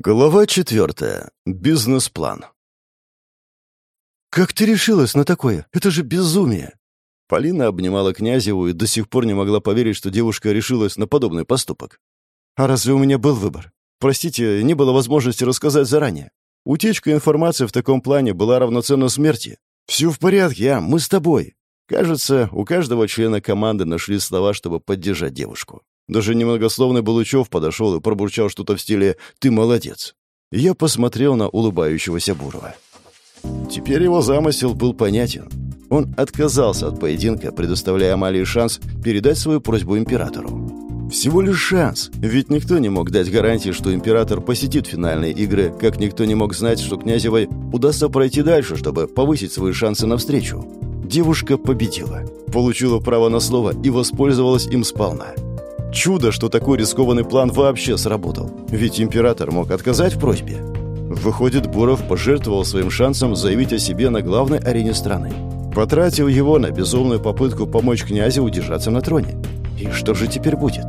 Глава четвертая. Бизнес-план. «Как ты решилась на такое? Это же безумие!» Полина обнимала Князеву и до сих пор не могла поверить, что девушка решилась на подобный поступок. «А разве у меня был выбор? Простите, не было возможности рассказать заранее. Утечка информации в таком плане была равноценна смерти. Все в порядке, а мы с тобой». Кажется, у каждого члена команды нашли слова, чтобы поддержать девушку. Даже немногословный Балучев подошел и пробурчал что-то в стиле «ты молодец». Я посмотрел на улыбающегося Бурова. Теперь его замысел был понятен. Он отказался от поединка, предоставляя Амалии шанс передать свою просьбу императору. Всего лишь шанс, ведь никто не мог дать гарантии, что император посетит финальные игры, как никто не мог знать, что Князевой удастся пройти дальше, чтобы повысить свои шансы на встречу. Девушка победила, получила право на слово и воспользовалась им сполна. Чудо, что такой рискованный план вообще сработал, ведь император мог отказать в просьбе. Выходит, Буров пожертвовал своим шансом заявить о себе на главной арене страны. Потратил его на безумную попытку помочь князю удержаться на троне. И что же теперь будет?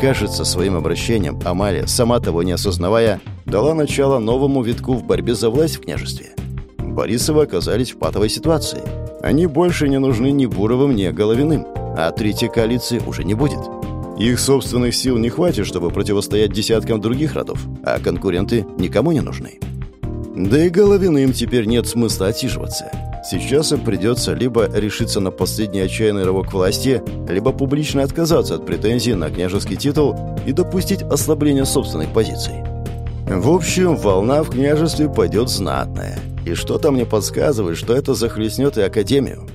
Кажется, своим обращением Амалия, сама того не осознавая, дала начало новому витку в борьбе за власть в княжестве. Борисовы оказались в патовой ситуации. Они больше не нужны ни Буровым, ни Головиным, а третьей коалиции уже не будет. Их собственных сил не хватит, чтобы противостоять десяткам других родов, а конкуренты никому не нужны. Да и Головиным теперь нет смысла отсиживаться. Сейчас им придется либо решиться на последний отчаянный рывок власти, либо публично отказаться от претензий на княжеский титул и допустить ослабление собственных позиций. В общем, волна в княжестве пойдет знатная. И что-то мне подсказывает, что это захлестнет и Академию.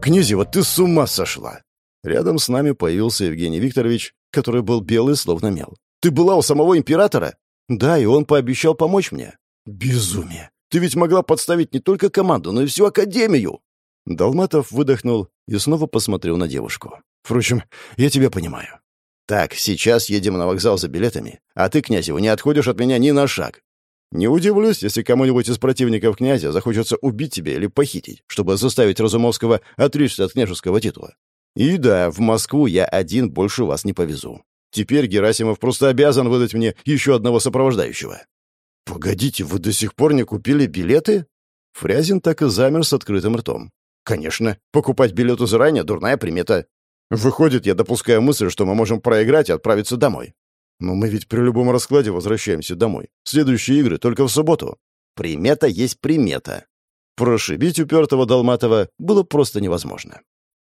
«Князева, ты с ума сошла!» Рядом с нами появился Евгений Викторович, который был белый, словно мел. «Ты была у самого императора?» «Да, и он пообещал помочь мне». «Безумие! Ты ведь могла подставить не только команду, но и всю Академию!» Долматов выдохнул и снова посмотрел на девушку. «Впрочем, я тебя понимаю. Так, сейчас едем на вокзал за билетами, а ты, Князева, не отходишь от меня ни на шаг. Не удивлюсь, если кому-нибудь из противников князя захочется убить тебя или похитить, чтобы заставить Разумовского отречься от княжеского титула. И да, в Москву я один больше вас не повезу. Теперь Герасимов просто обязан выдать мне еще одного сопровождающего». «Погодите, вы до сих пор не купили билеты?» Фрязин так и замер с открытым ртом. «Конечно, покупать билеты заранее — дурная примета. Выходит, я допускаю мысль, что мы можем проиграть и отправиться домой. Но мы ведь при любом раскладе возвращаемся домой. Следующие игры только в субботу. Примета есть примета. Прошибить упертого Долматова было просто невозможно.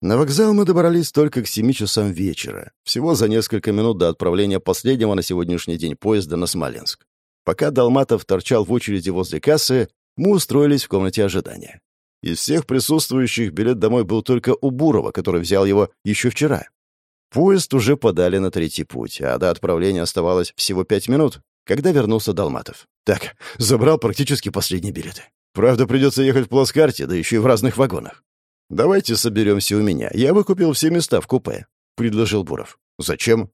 На вокзал мы добрались только к семи часам вечера, всего за несколько минут до отправления последнего на сегодняшний день поезда на Смоленск. Пока Долматов торчал в очереди возле кассы, мы устроились в комнате ожидания. Из всех присутствующих билет домой был только у Бурова, который взял его еще вчера. Поезд уже подали на третий путь, а до отправления оставалось всего пять минут, когда вернулся Долматов. «Так, забрал практически последние билеты. Правда, придется ехать в плацкарте, да еще и в разных вагонах. «Давайте соберемся у меня. Я выкупил все места в купе», — предложил Буров. «Зачем?»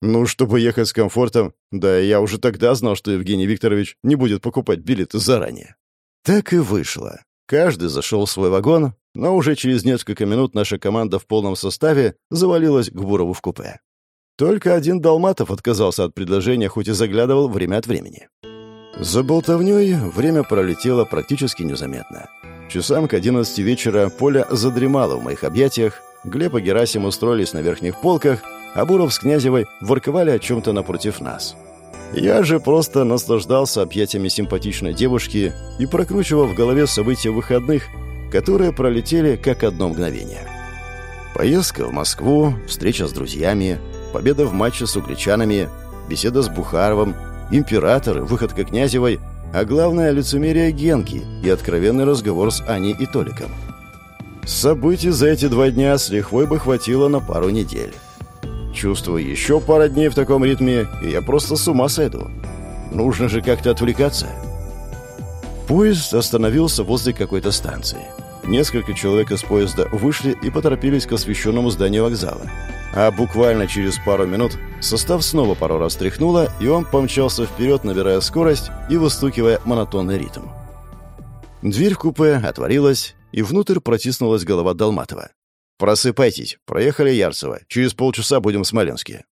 «Ну, чтобы ехать с комфортом. Да, я уже тогда знал, что Евгений Викторович не будет покупать билеты заранее». Так и вышло. Каждый зашел в свой вагон, но уже через несколько минут наша команда в полном составе завалилась к Бурову в купе. Только один Долматов отказался от предложения, хоть и заглядывал время от времени. За болтовней время пролетело практически незаметно. Часам к одиннадцати вечера Поля задремала в моих объятиях, Глеб и Герасим устроились на верхних полках, а Буров с Князевой ворковали о чем-то напротив нас. Я же просто наслаждался объятиями симпатичной девушки и прокручивал в голове события выходных, которые пролетели как одно мгновение. Поездка в Москву, встреча с друзьями, победа в матче с угличанами, беседа с Бухаровым, император, выходка Князевой — а главное — лицемерие Генки и откровенный разговор с Аней и Толиком. Событий за эти два дня с лихвой бы хватило на пару недель. Чувствую, еще пара дней в таком ритме, и я просто с ума сойду. Нужно же как-то отвлекаться. Поезд остановился возле какой-то станции. Несколько человек из поезда вышли и поторопились к освещенному зданию вокзала. А буквально через пару минут состав снова пару раз тряхнуло, и он помчался вперед, набирая скорость и выстукивая монотонный ритм. Дверь в купе отворилась, и внутрь протиснулась голова Долматова. «Просыпайтесь, проехали Ярцево. Через полчаса будем в Смоленске».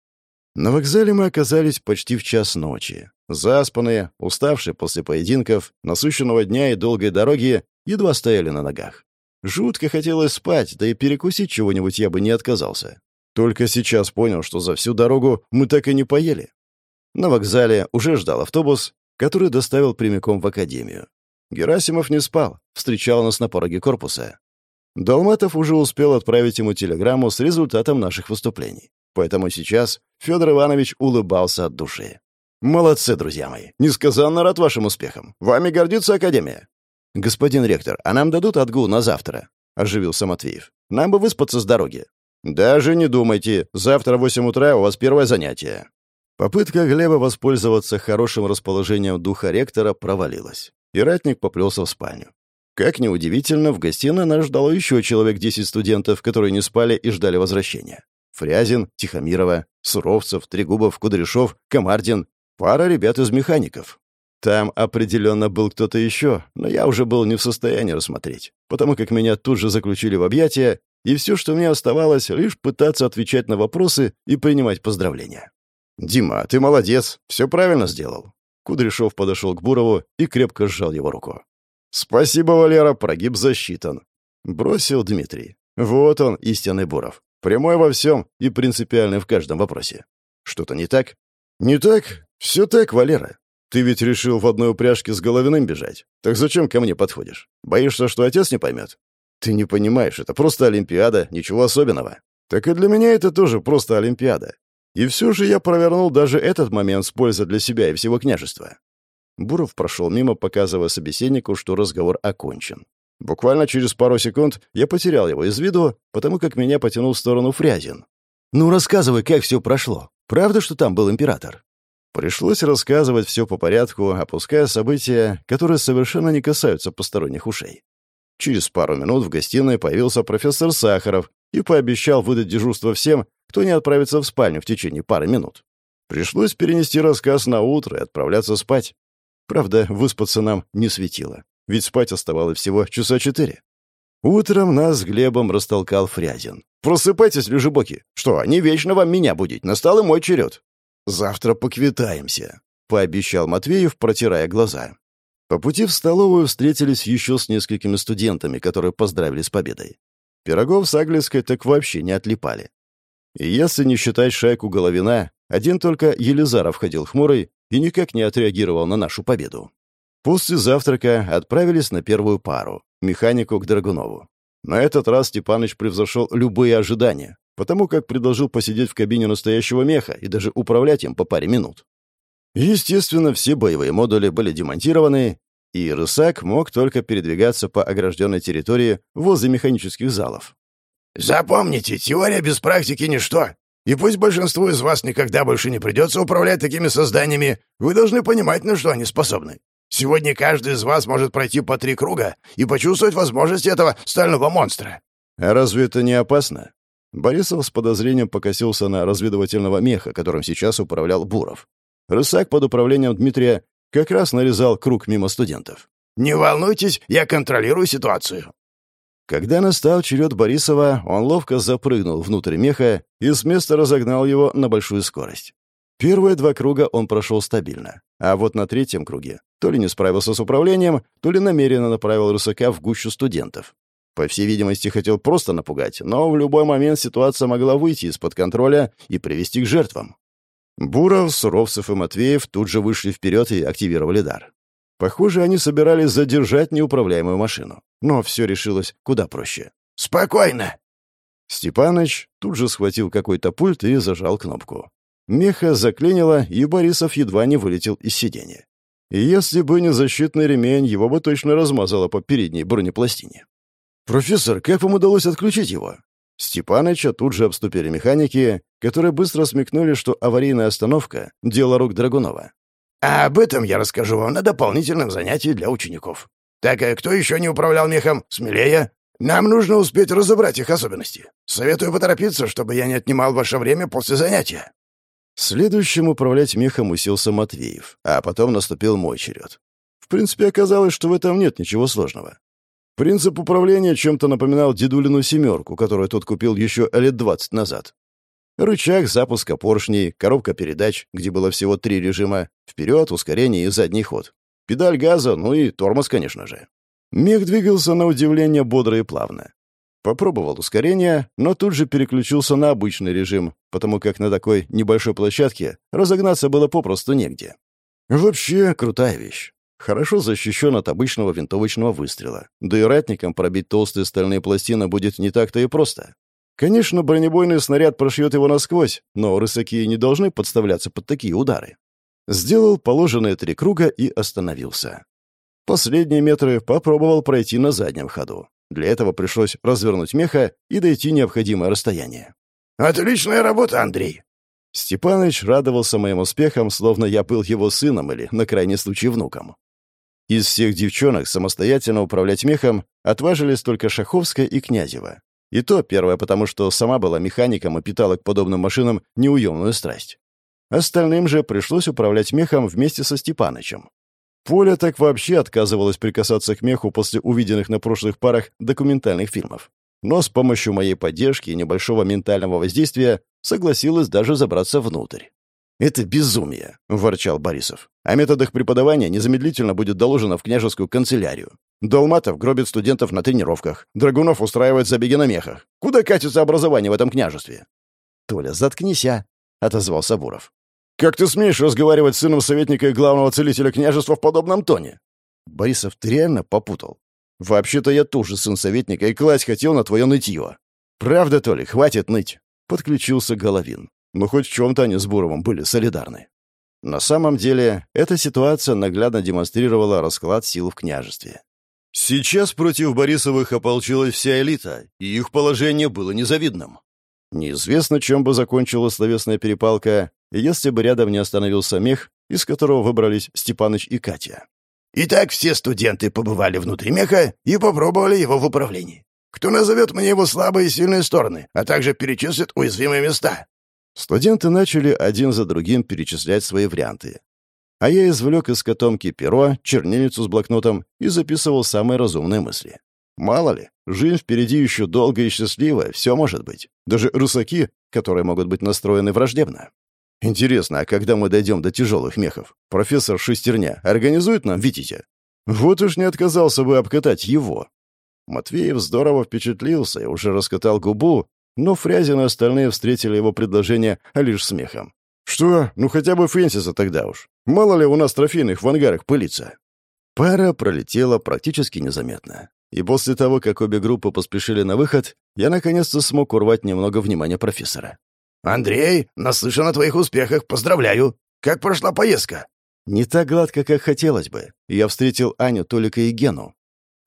На вокзале мы оказались почти в час ночи. Заспанные, уставшие после поединков, насыщенного дня и долгой дороги, едва стояли на ногах. Жутко хотелось спать, да и перекусить чего-нибудь я бы не отказался. Только сейчас понял, что за всю дорогу мы так и не поели. На вокзале уже ждал автобус, который доставил прямиком в академию. Герасимов не спал, встречал нас на пороге корпуса. Долматов уже успел отправить ему телеграмму с результатом наших выступлений. Поэтому сейчас Федор Иванович улыбался от души. «Молодцы, друзья мои! Несказанно рад вашим успехам! Вами гордится Академия!» «Господин ректор, а нам дадут отгул на завтра?» — оживился Матвеев. «Нам бы выспаться с дороги». «Даже не думайте. Завтра в восемь утра у вас первое занятие». Попытка Глеба воспользоваться хорошим расположением духа ректора провалилась. И ратник поплелся в спальню. Как ни удивительно, в гостиной нас ждало еще человек десять студентов, которые не спали и ждали возвращения. Фрязин, Тихомирова, Суровцев, Трегубов, Кудряшов, Комардин, пара ребят из механиков. Там определенно был кто-то еще, но я уже был не в состоянии рассмотреть, потому как меня тут же заключили в объятия, и все, что мне оставалось, лишь пытаться отвечать на вопросы и принимать поздравления. «Дима, ты молодец, все правильно сделал». Кудряшов подошел к Бурову и крепко сжал его руку. «Спасибо, Валера, прогиб засчитан», — бросил Дмитрий. «Вот он, истинный Буров. Прямой во всем и принципиальный в каждом вопросе. Что-то не так? Не так? Все так, Валера. Ты ведь решил в одной упряжке с Головиным бежать. Так зачем ко мне подходишь? Боишься, что отец не поймет? Ты не понимаешь, это просто Олимпиада, ничего особенного. Так и для меня это тоже просто Олимпиада. И все же я провернул даже этот момент с пользой для себя и всего княжества. Буров прошел мимо, показывая собеседнику, что разговор окончен. Буквально через пару секунд я потерял его из виду, потому как меня потянул в сторону Фрязин. «Ну, рассказывай, как все прошло. Правда, что там был император?» Пришлось рассказывать все по порядку, опуская события, которые совершенно не касаются посторонних ушей. Через пару минут в гостиной появился профессор Сахаров и пообещал выдать дежурство всем, кто не отправится в спальню в течение пары минут. Пришлось перенести рассказ на утро и отправляться спать. Правда, выспаться нам не светило ведь спать оставалось всего часа четыре. Утром нас с Глебом растолкал Фрязин. «Просыпайтесь, люжебоки! Что, не вечно вам меня будить, настал и мой черед!» «Завтра поквитаемся», — пообещал Матвеев, протирая глаза. По пути в столовую встретились еще с несколькими студентами, которые поздравили с победой. Пирогов с Аглицкой так вообще не отлипали. И если не считать шайку Головина, один только Елизаров ходил хмурый и никак не отреагировал на нашу победу. После завтрака отправились на первую пару — механику к Драгунову. На этот раз Степаныч превзошел любые ожидания, потому как предложил посидеть в кабине настоящего меха и даже управлять им по паре минут. Естественно, все боевые модули были демонтированы, и Рысак мог только передвигаться по огражденной территории возле механических залов. «Запомните, теория без практики — ничто. И пусть большинству из вас никогда больше не придется управлять такими созданиями, вы должны понимать, на что они способны. Сегодня каждый из вас может пройти по три круга и почувствовать возможности этого стального монстра». «А разве это не опасно?» Борисов с подозрением покосился на разведывательного меха, которым сейчас управлял Буров. Рысак под управлением Дмитрия как раз нарезал круг мимо студентов. «Не волнуйтесь, я контролирую ситуацию». Когда настал черед Борисова, он ловко запрыгнул внутрь меха и с места разогнал его на большую скорость. Первые два круга он прошел стабильно, а вот на третьем круге то ли не справился с управлением, то ли намеренно направил рысака в гущу студентов. По всей видимости, хотел просто напугать, но в любой момент ситуация могла выйти из-под контроля и привести к жертвам. Буров, Суровцев и Матвеев тут же вышли вперед и активировали дар. Похоже, они собирались задержать неуправляемую машину. Но все решилось куда проще. «Спокойно!» Степаныч тут же схватил какой-то пульт и зажал кнопку. Меха заклинило, и Борисов едва не вылетел из сиденья. Если бы не защитный ремень, его бы точно размазало по передней бронепластине. «Профессор, как вам удалось отключить его?» Степаныча тут же обступили механики, которые быстро смекнули, что аварийная остановка — дело рук Драгунова. «А об этом я расскажу вам на дополнительном занятии для учеников. Так, а кто еще не управлял мехом? Смелее. Нам нужно успеть разобрать их особенности. Советую поторопиться, чтобы я не отнимал ваше время после занятия». Следующим управлять мехом уселся Матвеев, а потом наступил мой черед. В принципе, оказалось, что в этом нет ничего сложного. Принцип управления чем-то напоминал дедулину «семерку», которую тот купил еще лет двадцать назад. Рычаг запуска поршней, коробка передач, где было всего три режима, вперед, ускорение и задний ход. Педаль газа, ну и тормоз, конечно же. Мех двигался на удивление бодро и плавно. Попробовал ускорение, но тут же переключился на обычный режим, потому как на такой небольшой площадке разогнаться было попросту негде. Вообще, крутая вещь. Хорошо защищен от обычного винтовочного выстрела. Да и ратникам пробить толстые стальные пластины будет не так-то и просто. Конечно, бронебойный снаряд прошьет его насквозь, но рысаки не должны подставляться под такие удары. Сделал положенные три круга и остановился. Последние метры попробовал пройти на заднем ходу. Для этого пришлось развернуть меха и дойти необходимое расстояние. «Отличная работа, Андрей!» Степаныч радовался моим успехам, словно я был его сыном или, на крайний случай, внуком. Из всех девчонок самостоятельно управлять мехом отважились только Шаховская и Князева. И то первое, потому что сама была механиком и питала к подобным машинам неуемную страсть. Остальным же пришлось управлять мехом вместе со Степанычем. Поля так вообще отказывалась прикасаться к меху после увиденных на прошлых парах документальных фильмов. Но с помощью моей поддержки и небольшого ментального воздействия согласилась даже забраться внутрь. «Это безумие», — ворчал Борисов. «О методах преподавания незамедлительно будет доложено в княжескую канцелярию. Долматов гробит студентов на тренировках. Драгунов устраивает забеги на мехах. Куда катится образование в этом княжестве?» «Толя, заткнись, а!» — отозвался Буров. «Как ты смеешь разговаривать с сыном советника и главного целителя княжества в подобном тоне?» «Борисов, ты реально попутал? Вообще-то я тоже сын советника и класть хотел на твое нытье». «Правда, Толя, хватит ныть!» — подключился Головин. Но хоть в чем-то они с Буровым были солидарны. На самом деле, эта ситуация наглядно демонстрировала расклад сил в княжестве. Сейчас против Борисовых ополчилась вся элита, и их положение было незавидным. Неизвестно, чем бы закончилась словесная перепалка, если бы рядом не остановился мех, из которого выбрались Степаныч и Катя. «Итак, все студенты побывали внутри меха и попробовали его в управлении. Кто назовет мне его слабые и сильные стороны, а также перечислит уязвимые места?» Студенты начали один за другим перечислять свои варианты. А я извлек из котомки перо, чернильницу с блокнотом и записывал самые разумные мысли. Мало ли, жизнь впереди еще долгая и счастливая, все может быть. Даже русаки, которые могут быть настроены враждебно. Интересно, а когда мы дойдем до тяжелых мехов, профессор Шестерня организует нам Витите? Вот уж не отказался бы обкатать его. Матвеев здорово впечатлился и уже раскатал губу, но Фрязин и остальные встретили его предложение лишь смехом. «Что? Ну хотя бы Фрэнсиса тогда уж. Мало ли у нас трофейных в ангарах пылится». Пара пролетела практически незаметно. И после того, как обе группы поспешили на выход, я наконец-то смог урвать немного внимания профессора. «Андрей, наслышан о твоих успехах, поздравляю! Как прошла поездка?» «Не так гладко, как хотелось бы. Я встретил Аню, Толика и Гену.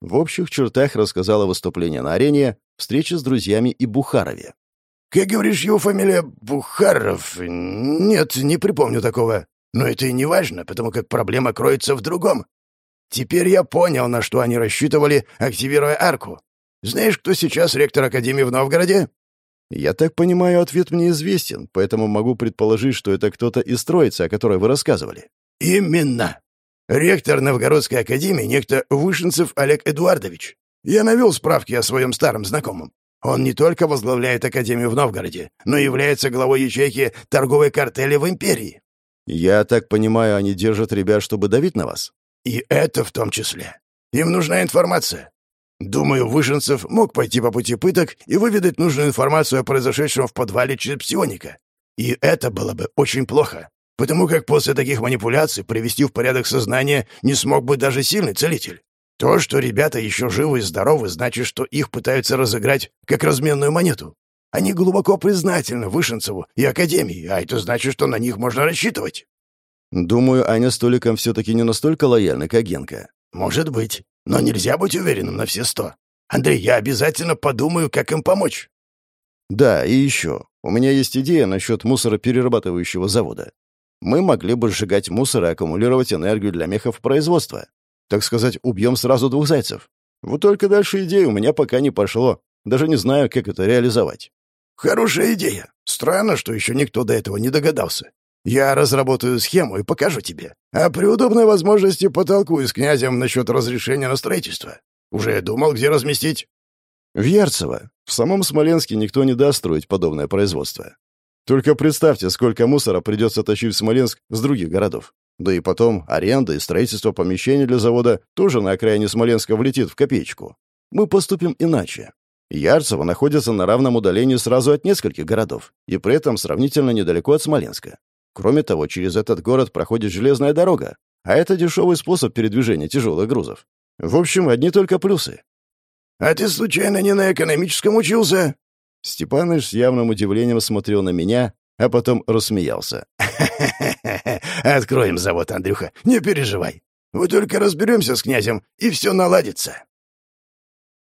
В общих чертах рассказал о выступлении на арене, встрече с друзьями и Бухарове. «Как говоришь, его фамилия Бухаров? Нет, не припомню такого. Но это и не важно, потому как проблема кроется в другом. Теперь я понял, на что они рассчитывали, активируя арку. Знаешь, кто сейчас ректор Академии в Новгороде?» «Я так понимаю, ответ мне известен, поэтому могу предположить, что это кто-то из троицы, о которой вы рассказывали». «Именно. Ректор Новгородской Академии, некто Вышинцев Олег Эдуардович. Я навел справки о своем старом знакомом. Он не только возглавляет Академию в Новгороде, но и является главой ячейки торговой картели в Империи. Я так понимаю, они держат ребят, чтобы давить на вас? И это в том числе. Им нужна информация. Думаю, Выженцев мог пойти по пути пыток и выведать нужную информацию о произошедшем в подвале Черепсионика. И это было бы очень плохо, потому как после таких манипуляций привести в порядок сознание не смог бы даже сильный целитель. То, что ребята еще живы и здоровы, значит, что их пытаются разыграть как разменную монету. Они глубоко признательны Вышенцеву и Академии, а это значит, что на них можно рассчитывать. Думаю, Аня с Толиком все-таки не настолько лояльны, как Генка. Может быть, но нельзя быть уверенным на все сто. Андрей, я обязательно подумаю, как им помочь. Да, и еще. У меня есть идея насчет мусороперерабатывающего завода. Мы могли бы сжигать мусор и аккумулировать энергию для мехов производства. Так сказать, убьем сразу двух зайцев. Вот только дальше идеи у меня пока не пошло. Даже не знаю, как это реализовать. Хорошая идея. Странно, что еще никто до этого не догадался. Я разработаю схему и покажу тебе. А при удобной возможности потолкую с князем насчет разрешения на строительство. Уже думал, где разместить? В Ярцево. В самом Смоленске никто не даст строить подобное производство. Только представьте, сколько мусора придется тащить в Смоленск с других городов. Да и потом аренда и строительство помещений для завода тоже на окраине Смоленска влетит в копеечку. Мы поступим иначе. Ярцево находится на равном удалении сразу от нескольких городов, и при этом сравнительно недалеко от Смоленска. Кроме того, через этот город проходит железная дорога, а это дешевый способ передвижения тяжелых грузов. В общем, одни только плюсы. «А ты случайно не на экономическом учился?» Степаныч с явным удивлением смотрел на меня, а потом рассмеялся. Откроем завод, Андрюха, не переживай. Мы только разберемся с князем, и все наладится».